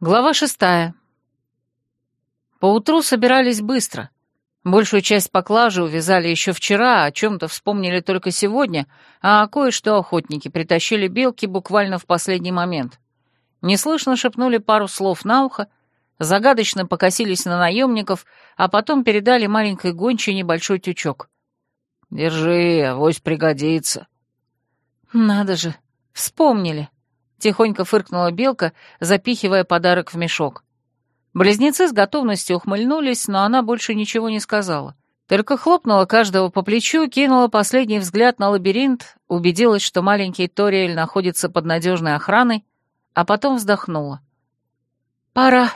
Глава шестая. Поутру собирались быстро. Большую часть поклажи увязали еще вчера, о чем-то вспомнили только сегодня, а кое-что охотники притащили белки буквально в последний момент. Неслышно шепнули пару слов на ухо, загадочно покосились на наемников, а потом передали маленькой гончей небольшой тючок. «Держи, авось пригодится». «Надо же, вспомнили», Тихонько фыркнула белка, запихивая подарок в мешок. Близнецы с готовностью ухмыльнулись, но она больше ничего не сказала. Только хлопнула каждого по плечу, кинула последний взгляд на лабиринт, убедилась, что маленький Ториэль находится под надежной охраной, а потом вздохнула. «Пора».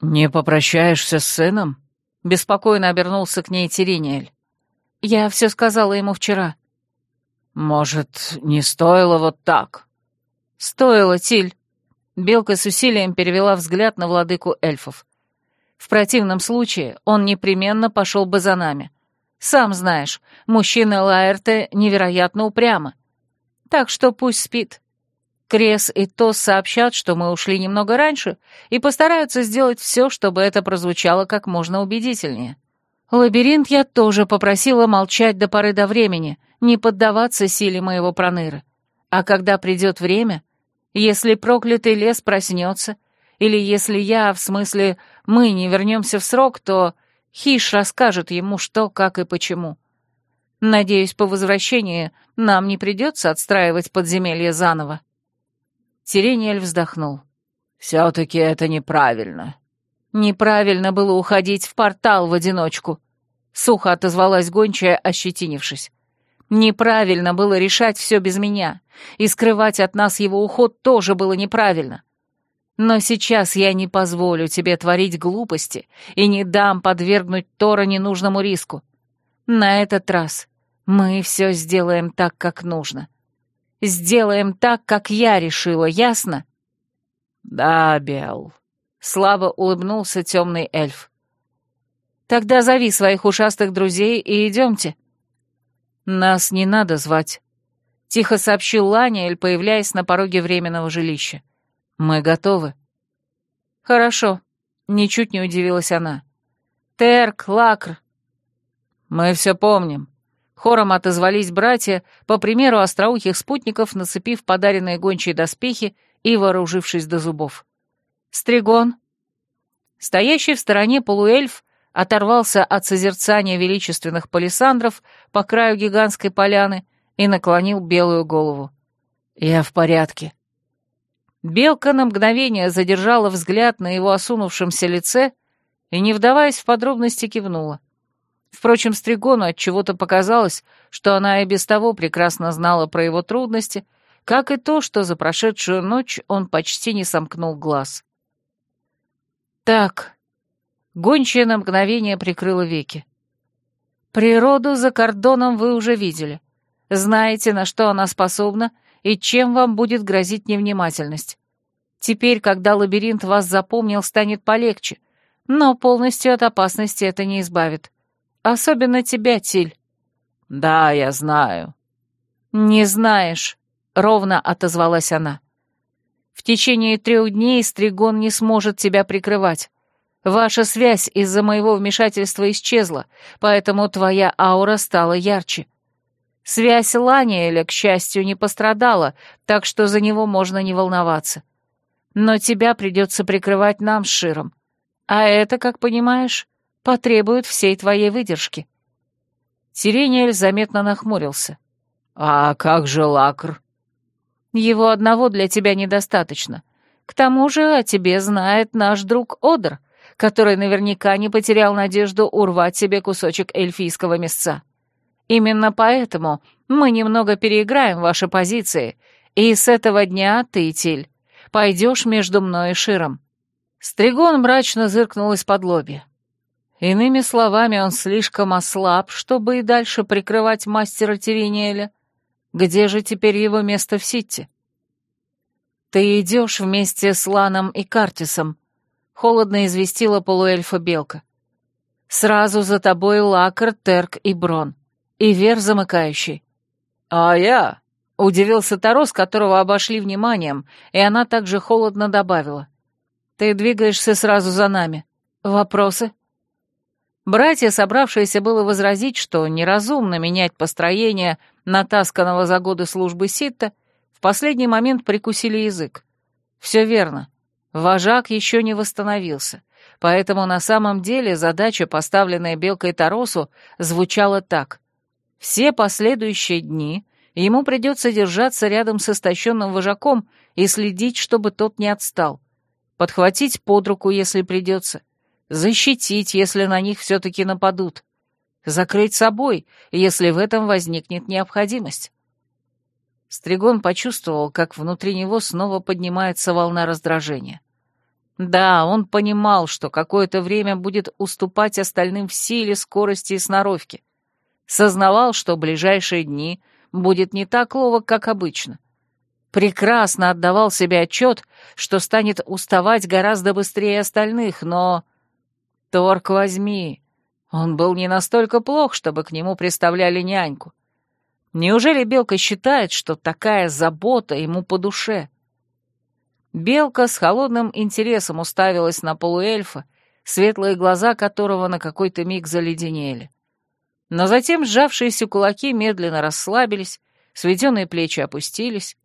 «Не попрощаешься с сыном?» — беспокойно обернулся к ней Терениэль. «Я все сказала ему вчера». «Может, не стоило вот так?» «Стоило, Тиль!» Белка с усилием перевела взгляд на владыку эльфов. «В противном случае он непременно пошел бы за нами. Сам знаешь, мужчины Лаэрте невероятно упрямы. Так что пусть спит. Крес и Тос сообщат, что мы ушли немного раньше, и постараются сделать все, чтобы это прозвучало как можно убедительнее. Лабиринт я тоже попросила молчать до поры до времени, не поддаваться силе моего проныры. А когда придет время, если проклятый лес проснется, или если я, в смысле мы, не вернемся в срок, то Хиш расскажет ему, что, как и почему. Надеюсь, по возвращении нам не придется отстраивать подземелье заново. Сирениэль вздохнул. «Все-таки это неправильно». «Неправильно было уходить в портал в одиночку», — сухо отозвалась гончая, ощетинившись. Неправильно было решать все без меня, и скрывать от нас его уход тоже было неправильно. Но сейчас я не позволю тебе творить глупости и не дам подвергнуть Тора ненужному риску. На этот раз мы все сделаем так, как нужно. Сделаем так, как я решила, ясно? Да, Бел. Слабо улыбнулся темный эльф. Тогда зови своих ушастых друзей и идемте. «Нас не надо звать», — тихо сообщил Ланиэль, появляясь на пороге временного жилища. «Мы готовы». «Хорошо», — ничуть не удивилась она. «Терк, Лакр». «Мы все помним». Хором отозвались братья, по примеру остроухих спутников, нацепив подаренные гончие доспехи и вооружившись до зубов. «Стригон». Стоящий в стороне полуэльф оторвался от созерцания величественных палисандров по краю гигантской поляны и наклонил белую голову. «Я в порядке». Белка на мгновение задержала взгляд на его осунувшемся лице и, не вдаваясь в подробности, кивнула. Впрочем, Стригону от чего-то показалось, что она и без того прекрасно знала про его трудности, как и то, что за прошедшую ночь он почти не сомкнул глаз. «Так», Гончая на мгновение прикрыла веки. «Природу за кордоном вы уже видели. Знаете, на что она способна и чем вам будет грозить невнимательность. Теперь, когда лабиринт вас запомнил, станет полегче, но полностью от опасности это не избавит. Особенно тебя, Тиль». «Да, я знаю». «Не знаешь», — ровно отозвалась она. «В течение трех дней Стригон не сможет тебя прикрывать. Ваша связь из-за моего вмешательства исчезла, поэтому твоя аура стала ярче. Связь Ланиэля, к счастью, не пострадала, так что за него можно не волноваться. Но тебя придется прикрывать нам с Широм. А это, как понимаешь, потребует всей твоей выдержки». Сирениэль заметно нахмурился. «А как же Лакр?» «Его одного для тебя недостаточно. К тому же о тебе знает наш друг Одр, который наверняка не потерял надежду урвать себе кусочек эльфийского мясца. Именно поэтому мы немного переиграем ваши позиции, и с этого дня ты, Тиль, пойдешь между мной и Широм». Стригон мрачно зыркнул из-под лобья. Иными словами, он слишком ослаб, чтобы и дальше прикрывать мастера Терениэля. Где же теперь его место в Ситте? Ты идешь вместе с Ланом и Картисом, холодно известила полуэльфа Белка. «Сразу за тобой Лакар, Терк и Брон. И Вер замыкающий». «А я?» — удивился Тарос, которого обошли вниманием, и она также холодно добавила. Ты двигаешься сразу за нами. Вопросы?» Братья, собравшиеся было возразить, что неразумно менять построение натасканного за годы службы Ситта, в последний момент прикусили язык. Все верно. Вожак еще не восстановился, поэтому на самом деле задача, поставленная Белкой Таросу, звучала так. Все последующие дни ему придется держаться рядом с истощенным вожаком и следить, чтобы тот не отстал. Подхватить под руку, если придется. Защитить, если на них все-таки нападут. Закрыть собой, если в этом возникнет необходимость. Стригон почувствовал, как внутри него снова поднимается волна раздражения. Да, он понимал, что какое-то время будет уступать остальным в силе, скорости и сноровке. Сознавал, что ближайшие дни будет не так ловок, как обычно. Прекрасно отдавал себе отчет, что станет уставать гораздо быстрее остальных, но... Торг возьми, он был не настолько плох, чтобы к нему приставляли няньку. Неужели Белка считает, что такая забота ему по душе? Белка с холодным интересом уставилась на полуэльфа, светлые глаза которого на какой-то миг заледенели. Но затем сжавшиеся кулаки медленно расслабились, сведенные плечи опустились.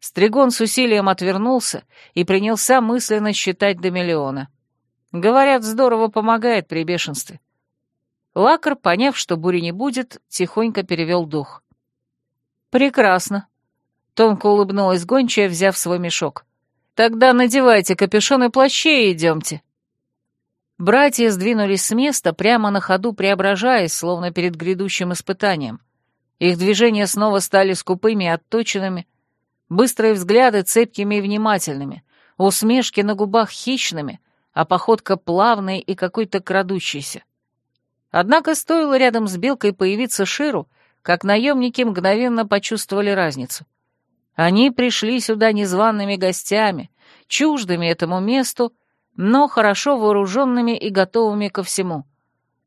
Стригон с усилием отвернулся и принялся мысленно считать до миллиона. Говорят, здорово помогает при бешенстве. Лакар, поняв, что бури не будет, тихонько перевел дух. «Прекрасно», — тонко улыбнулась гончая, взяв свой мешок. «Тогда надевайте капюшон и плащи и идемте». Братья сдвинулись с места, прямо на ходу преображаясь, словно перед грядущим испытанием. Их движения снова стали скупыми и отточенными, быстрые взгляды цепкими и внимательными, усмешки на губах хищными, а походка плавной и какой-то крадущейся. Однако стоило рядом с Белкой появиться Ширу, как наемники мгновенно почувствовали разницу — они пришли сюда незваными гостями, чуждыми этому месту, но хорошо вооруженными и готовыми ко всему.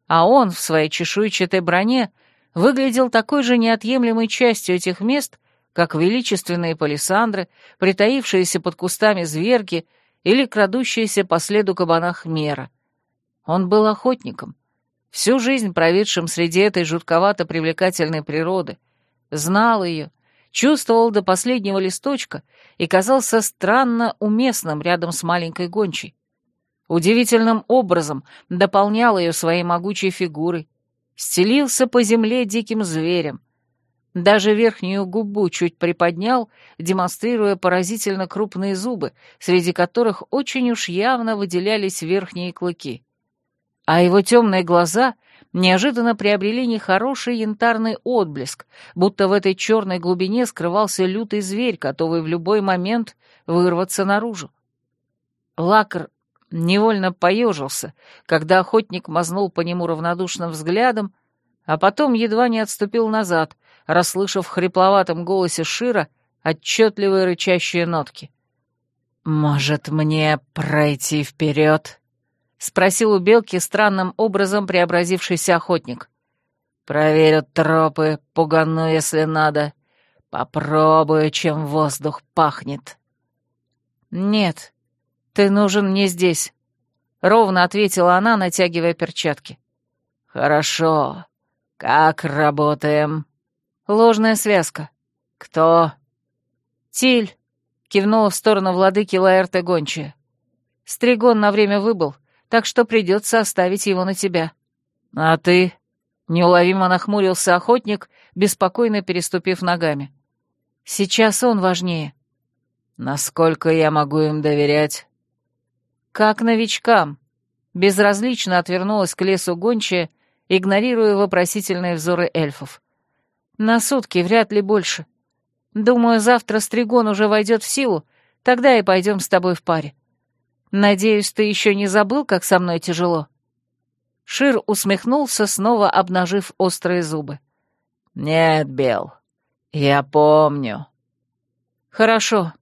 А он в своей чешуйчатой броне выглядел такой же неотъемлемой частью этих мест, как величественные палисандры, притаившиеся под кустами зверги или крадущиеся по следу кабана хмера. Он был охотником, всю жизнь проведшим среди этой жутковато привлекательной природы, знал ее, чувствовал до последнего листочка и казался странно уместным рядом с маленькой гончей. Удивительным образом дополнял ее своей могучей фигурой, стелился по земле диким зверем. Даже верхнюю губу чуть приподнял, демонстрируя поразительно крупные зубы, среди которых очень уж явно выделялись верхние клыки. А его темные глаза — неожиданно приобрели нехороший янтарный отблеск, будто в этой черной глубине скрывался лютый зверь, готовый в любой момент вырваться наружу. Лакр невольно поежился, когда охотник мазнул по нему равнодушным взглядом, а потом едва не отступил назад, расслышав в хрипловатом голосе Шира отчетливые рычащие нотки. «Может, мне пройти вперед?» — спросил у белки странным образом преобразившийся охотник. «Проверю тропы, пугану, если надо. Попробую, чем воздух пахнет». «Нет, ты нужен мне здесь», — ровно ответила она, натягивая перчатки. «Хорошо. Как работаем?» «Ложная связка». «Кто?» «Тиль», — кивнула в сторону владыки Лаэрте Гончая. «Стригон на время выбыл, так что придется оставить его на тебя». «А ты?» — неуловимо нахмурился охотник, беспокойно переступив ногами. «Сейчас он важнее». «Насколько я могу им доверять?» «Как новичкам», — безразлично отвернулась к лесу гончая, игнорируя вопросительные взоры эльфов. «На сутки, вряд ли больше. Думаю, завтра Стригон уже войдет в силу, тогда и пойдем с тобой в паре. Надеюсь, ты еще не забыл, как со мной тяжело?» Шир усмехнулся, снова обнажив острые зубы. «Нет, Бел, я помню». «Хорошо.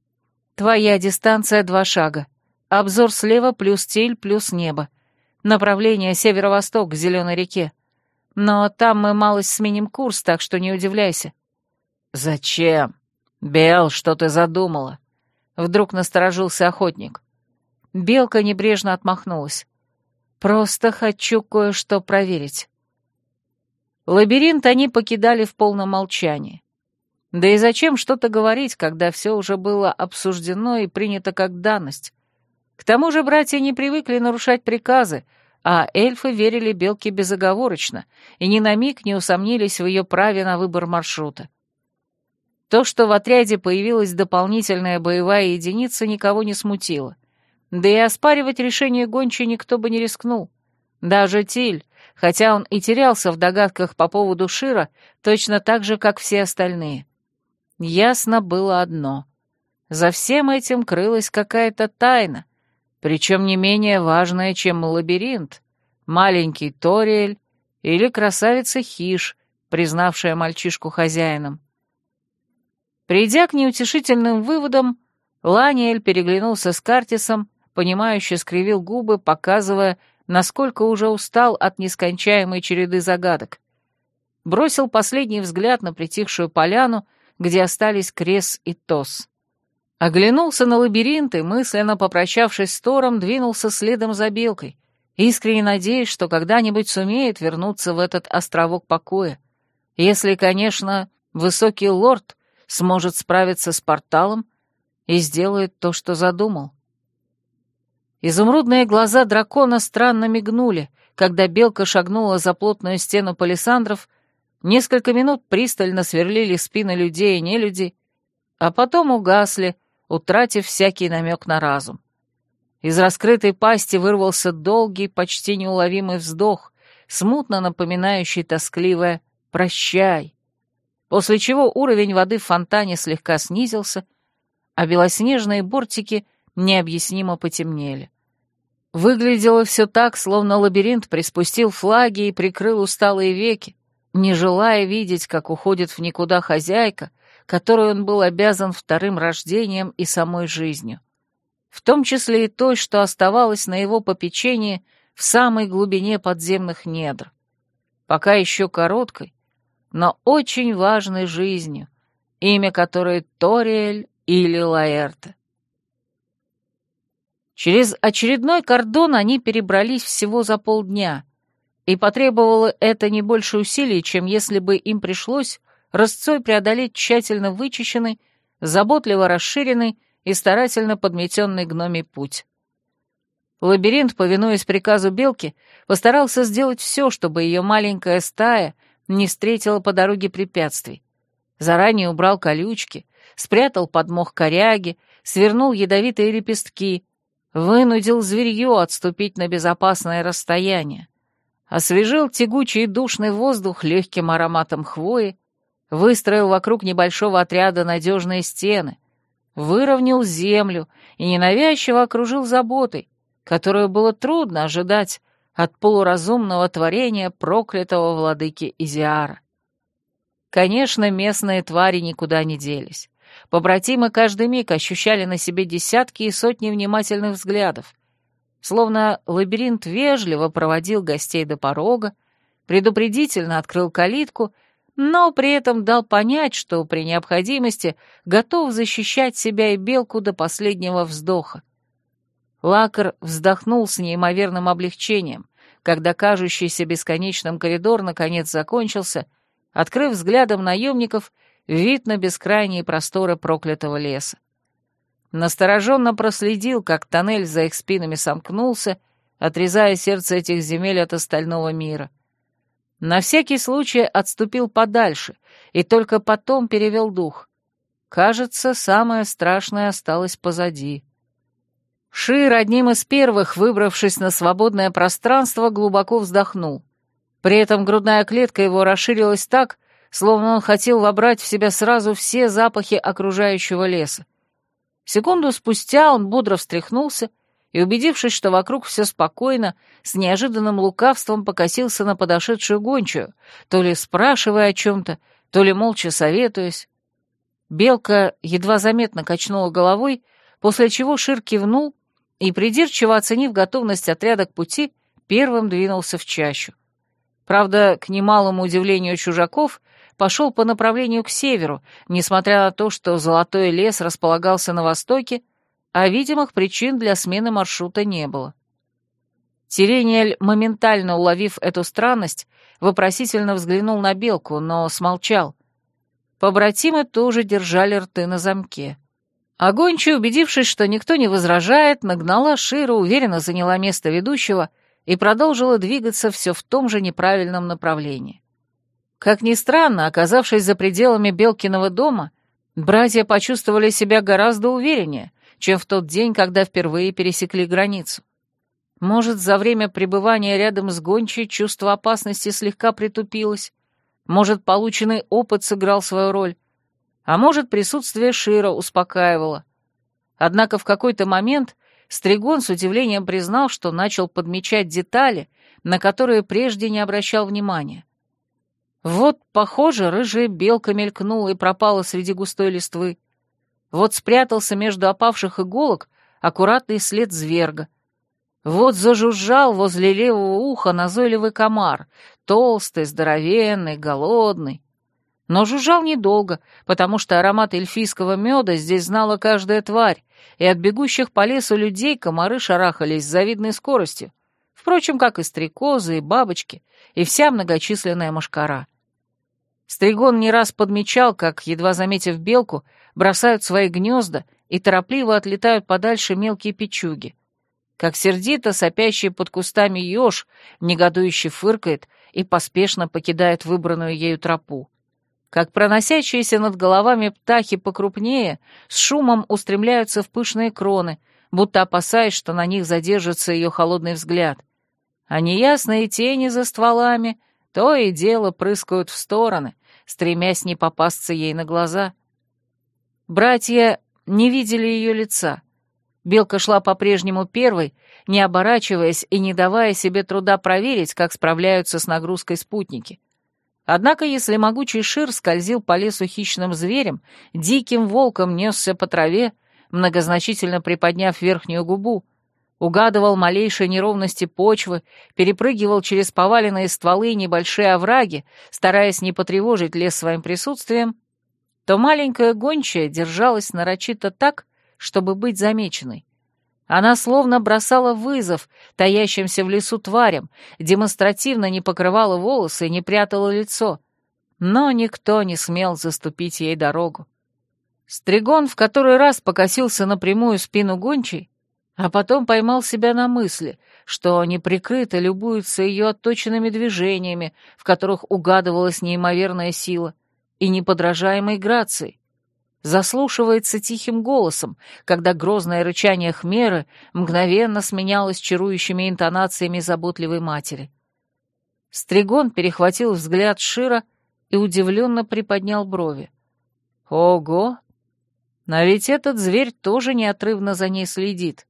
Твоя дистанция два шага. Обзор слева плюс тель плюс небо. Направление северо-восток к Зеленой реке. Но там мы малость сменим курс, так что не удивляйся». «Зачем? Бел, что ты задумала?» Вдруг насторожился охотник. Белка небрежно отмахнулась. «Просто хочу кое-что проверить». Лабиринт они покидали в полном молчании. Да и зачем что-то говорить, когда все уже было обсуждено и принято как данность? К тому же братья не привыкли нарушать приказы, а эльфы верили Белке безоговорочно и ни на миг не усомнились в ее праве на выбор маршрута. То, что в отряде появилась дополнительная боевая единица, никого не смутило. Да и оспаривать решение гончей никто бы не рискнул. Даже Тиль, хотя он и терялся в догадках по поводу Шира, точно так же, как все остальные. Ясно было одно. За всем этим крылась какая-то тайна, причем не менее важная, чем лабиринт, маленький Ториэль или красавица Хиш, признавшая мальчишку хозяином. Придя к неутешительным выводам, Ланиэль переглянулся с Картисом, понимающе скривил губы, показывая, насколько уже устал от нескончаемой череды загадок. Бросил последний взгляд на притихшую поляну, где остались Крес и Тос. Оглянулся на лабиринт и, мысленно попрощавшись с Тором, двинулся следом за Белкой, искренне надеясь, что когда-нибудь сумеет вернуться в этот островок покоя. Если, конечно, высокий лорд сможет справиться с порталом и сделает то, что задумал. Изумрудные глаза дракона странно мигнули, когда белка шагнула за плотную стену палисандров, несколько минут пристально сверлили спины людей и нелюдей, а потом угасли, утратив всякий намек на разум. Из раскрытой пасти вырвался долгий, почти неуловимый вздох, смутно напоминающий тоскливое «прощай», после чего уровень воды в фонтане слегка снизился, а белоснежные бортики необъяснимо потемнели. Выглядело все так, словно лабиринт приспустил флаги и прикрыл усталые веки, не желая видеть, как уходит в никуда хозяйка, которой он был обязан вторым рождением и самой жизнью, в том числе и той, что оставалось на его попечении в самой глубине подземных недр, пока еще короткой, но очень важной жизнью, имя которой Ториэль или Лаэрте. Через очередной кордон они перебрались всего за полдня, и потребовало это не больше усилий, чем если бы им пришлось рысцой преодолеть тщательно вычищенный, заботливо расширенный и старательно подметенный гномий путь. Лабиринт, повинуясь приказу Белки, постарался сделать все, чтобы ее маленькая стая не встретила по дороге препятствий. Заранее убрал колючки, спрятал под мох коряги, свернул ядовитые лепестки, вынудил зверье отступить на безопасное расстояние, освежил тягучий душный воздух легким ароматом хвои, выстроил вокруг небольшого отряда надежные стены, выровнял землю и ненавязчиво окружил заботой, которую было трудно ожидать от полуразумного творения проклятого владыки Изиара. Конечно, местные твари никуда не делись. Побратимы каждый миг ощущали на себе десятки и сотни внимательных взглядов, словно лабиринт вежливо проводил гостей до порога, предупредительно открыл калитку — но при этом дал понять, что при необходимости готов защищать себя и белку до последнего вздоха. Лакар вздохнул с неимоверным облегчением, когда кажущийся бесконечным коридор наконец закончился, открыв взглядом наемников вид на бескрайние просторы проклятого леса. Настороженно проследил, как тоннель за их спинами сомкнулся, отрезая сердце этих земель от остального мира. На всякий случай отступил подальше и только потом перевел дух. Кажется, самое страшное осталось позади. Шир, одним из первых, выбравшись на свободное пространство, глубоко вздохнул. При этом грудная клетка его расширилась так, словно он хотел вобрать в себя сразу все запахи окружающего леса. Секунду спустя он бодро встряхнулся и, убедившись, что вокруг все спокойно, с неожиданным лукавством покосился на подошедшую гончую, то ли спрашивая о чем-то, то ли молча советуясь. Белка едва заметно качнула головой, после чего Шир кивнул и, придирчиво оценив готовность отряда к пути, первым двинулся в чащу. Правда, к немалому удивлению чужаков, пошел по направлению к северу, несмотря на то, что золотой лес располагался на востоке, а видимых причин для смены маршрута не было. Тирениэль, моментально уловив эту странность, вопросительно взглянул на белку, но смолчал. Побратимы тоже держали рты на замке. Огончая, убедившись, что никто не возражает, нагнала Шира, уверенно заняла место ведущего и продолжила двигаться все в том же неправильном направлении. Как ни странно, оказавшись за пределами Белкиного дома, братья почувствовали себя гораздо увереннее, чем в тот день, когда впервые пересекли границу. Может, за время пребывания рядом с гончей чувство опасности слегка притупилось, может, полученный опыт сыграл свою роль, а может, присутствие Шира успокаивало. Однако в какой-то момент Стригон с удивлением признал, что начал подмечать детали, на которые прежде не обращал внимания. Вот, похоже, рыжая белка мелькнула и пропала среди густой листвы. Вот спрятался между опавших иголок аккуратный след зверга — вот зажужжал возле левого уха назойливый комар, толстый, здоровенный, голодный. Но жужжал недолго, потому что аромат эльфийского меда здесь знала каждая тварь, и от бегущих по лесу людей комары шарахались с завидной скоростью, впрочем, как и стрекозы, и бабочки, и вся многочисленная мошкара. Стригон не раз подмечал, как, едва заметив белку, бросают свои гнезда и торопливо отлетают подальше мелкие печуги. Как сердито сопящий под кустами еж, негодующе фыркает и поспешно покидает выбранную ею тропу, как проносящиеся над головами птахи покрупнее с шумом устремляются в пышные кроны, будто опасаясь, что на них задержится ее холодный взгляд, а неясные тени за стволами то и дело прыскают в стороны, стремясь не попасться ей на глаза. Братья не видели ее лица — Белка шла по-прежнему первой, не оборачиваясь и не давая себе труда проверить, как справляются с нагрузкой спутники. Однако, если могучий шир скользил по лесу хищным зверем, диким волком несся по траве, многозначительно приподняв верхнюю губу, угадывал малейшие неровности почвы, перепрыгивал через поваленные стволы и небольшие овраги, стараясь не потревожить лес своим присутствием, то маленькая гончая держалась нарочито так, чтобы быть замеченной. Она словно бросала вызов таящимся в лесу тварям, демонстративно не покрывала волосы и не прятала лицо. Но никто не смел заступить ей дорогу. Стригон в который раз покосился на прямую спину гончей, а потом поймал себя на мысли, что неприкрыто любуются ее отточенными движениями, в которых угадывалась неимоверная сила, и неподражаемой грацией заслушивается тихим голосом, когда грозное рычание хмеры мгновенно сменялось чарующими интонациями заботливой матери. Стригон перехватил взгляд Шира и удивленно приподнял брови. «Ого! Но ведь этот зверь тоже неотрывно за ней следит.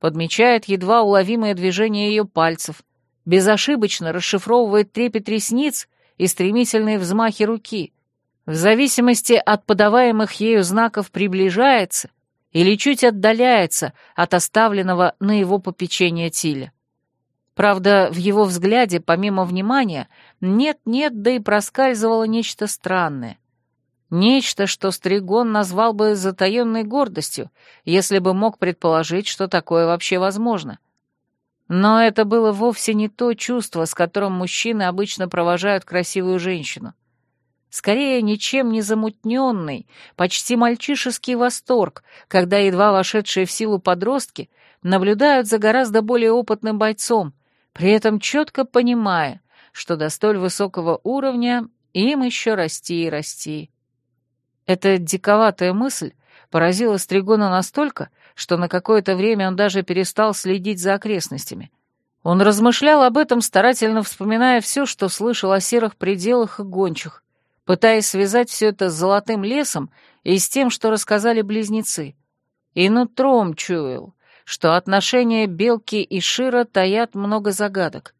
Подмечает едва уловимое движение ее пальцев, безошибочно расшифровывает трепет ресниц и стремительные взмахи руки — в зависимости от подаваемых ею знаков приближается или чуть отдаляется от оставленного на его попечение Тиля. Правда, в его взгляде, помимо внимания, нет-нет, да и проскальзывало нечто странное. Нечто, что Стригон назвал бы затаенной гордостью, если бы мог предположить, что такое вообще возможно. Но это было вовсе не то чувство, с которым мужчины обычно провожают красивую женщину скорее ничем не замутненный, почти мальчишеский восторг, когда едва вошедшие в силу подростки наблюдают за гораздо более опытным бойцом, при этом четко понимая, что до столь высокого уровня им еще расти и расти. Эта диковатая мысль поразила Стригона настолько, что на какое-то время он даже перестал следить за окрестностями. Он размышлял об этом, старательно вспоминая все, что слышал о серых пределах и гончих, пытаясь связать все это с золотым лесом и с тем, что рассказали близнецы. И нутром чуял, что отношения Белки и Шира таят много загадок.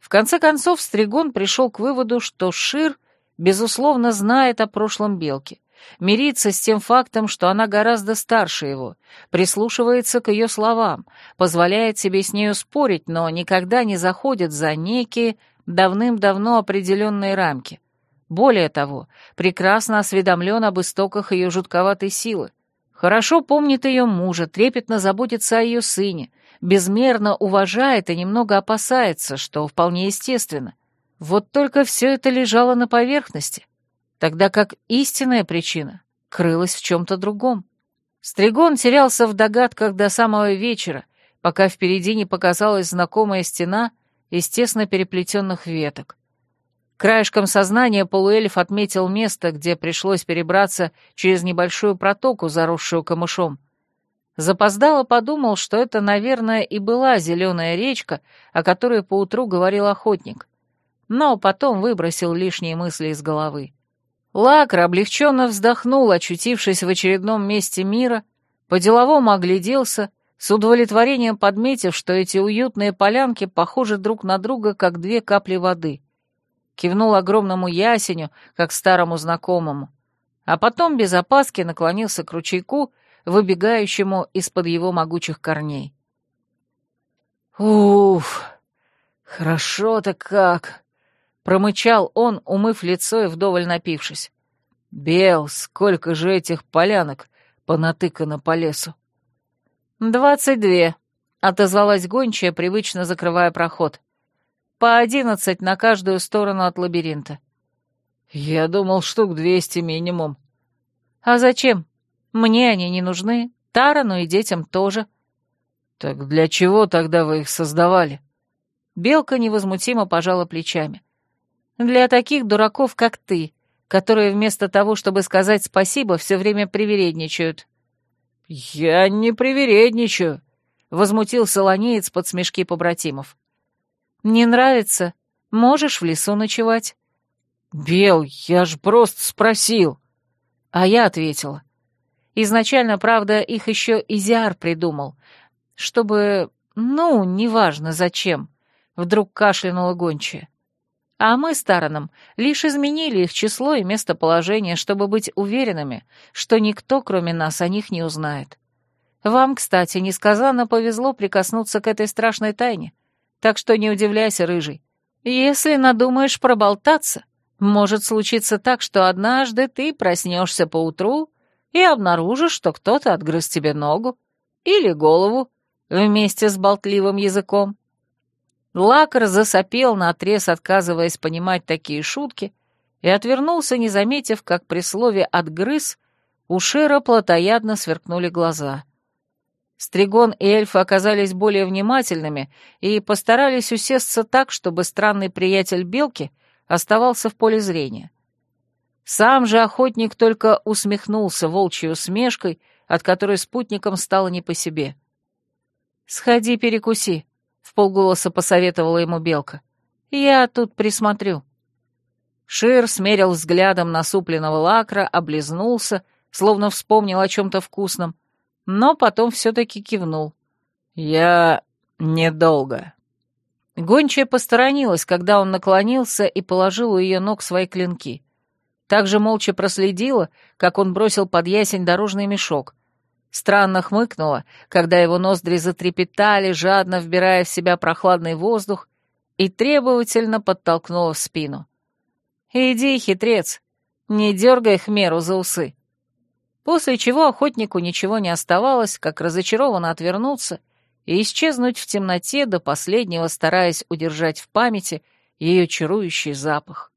В конце концов, Стригон пришел к выводу, что Шир, безусловно, знает о прошлом Белки, мирится с тем фактом, что она гораздо старше его, прислушивается к ее словам, позволяет себе с нею спорить, но никогда не заходит за некие давным-давно определенные рамки. Более того, прекрасно осведомлен об истоках ее жутковатой силы, Хорошо помнит ее мужа, трепетно заботится о ее сыне, безмерно уважает и немного опасается, что вполне естественно. Вот только все это лежало на поверхности, тогда как истинная причина крылась в чем-то другом. Стригон терялся в догадках до самого вечера, пока впереди не показалась знакомая стена из тесно переплетенных веток. Краешком сознания полуэльф отметил место, где пришлось перебраться через небольшую протоку, заросшую камышом. Запоздало подумал, что это, наверное, и была зеленая речка, о которой поутру говорил охотник. Но потом выбросил лишние мысли из головы. Лакр облегченно вздохнул, очутившись в очередном месте мира, по-деловому огляделся, с удовлетворением подметив, что эти уютные полянки похожи друг на друга, как две капли воды. Кивнул огромному ясеню, как старому знакомому, а потом без опаски наклонился к ручейку, выбегающему из-под его могучих корней. «Уф, хорошо-то как!» Промычал он, умыв лицо и вдоволь напившись. «Бел, сколько же этих полянок понатыкано по лесу?» «Двадцать две», — отозвалась гончая, привычно закрывая проход. «По одиннадцать на каждую сторону от лабиринта». «Я думал, штук двести минимум». «А зачем? Мне они не нужны, Тарану и детям тоже». «Так для чего тогда вы их создавали?» Белка невозмутимо пожала плечами. Для таких дураков, как ты, которые вместо того, чтобы сказать спасибо, все время привередничают». «Я не привередничаю», — возмутился ланеец под смешки побратимов. «Не нравится? Можешь в лесу ночевать». «Бел, я ж просто спросил». А я ответила. Изначально, правда, их еще Изиар придумал, чтобы, ну, неважно зачем, вдруг кашлянула гончая. А мы с Тараном лишь изменили их число и местоположение, чтобы быть уверенными, что никто, кроме нас, о них не узнает. Вам, кстати, несказанно повезло прикоснуться к этой страшной тайне, так что не удивляйся, рыжий. Если надумаешь проболтаться, может случиться так, что однажды ты проснешься поутру и обнаружишь, что кто-то отгрыз тебе ногу или голову вместе с болтливым языком. Лакар засопел наотрез, отказываясь понимать такие шутки, и отвернулся, не заметив, как при слове «отгрыз» у Шера плотоядно сверкнули глаза. Стригон и эльфы оказались более внимательными и постарались усесться так, чтобы странный приятель Белки оставался в поле зрения. Сам же охотник только усмехнулся волчьей усмешкой, от которой спутникам стало не по себе. «Сходи перекуси», в полголоса посоветовала ему белка. «Я тут присмотрю». Шир смерил взглядом насупленного лакра, облизнулся, словно вспомнил о чем-то вкусном, но потом все-таки кивнул. «Я недолго». Гончая посторонилась, когда он наклонился и положил у ее ног свои клинки. Также молча проследила, как он бросил под ясень дорожный мешок, Странно хмыкнула, когда его ноздри затрепетали, жадно вбирая в себя прохладный воздух, и требовательно подтолкнула в спину. «Иди, хитрец, не дергай хмеру за усы». После чего охотнику ничего не оставалось, как разочарованно отвернуться и исчезнуть в темноте до последнего, стараясь удержать в памяти ее чарующий запах.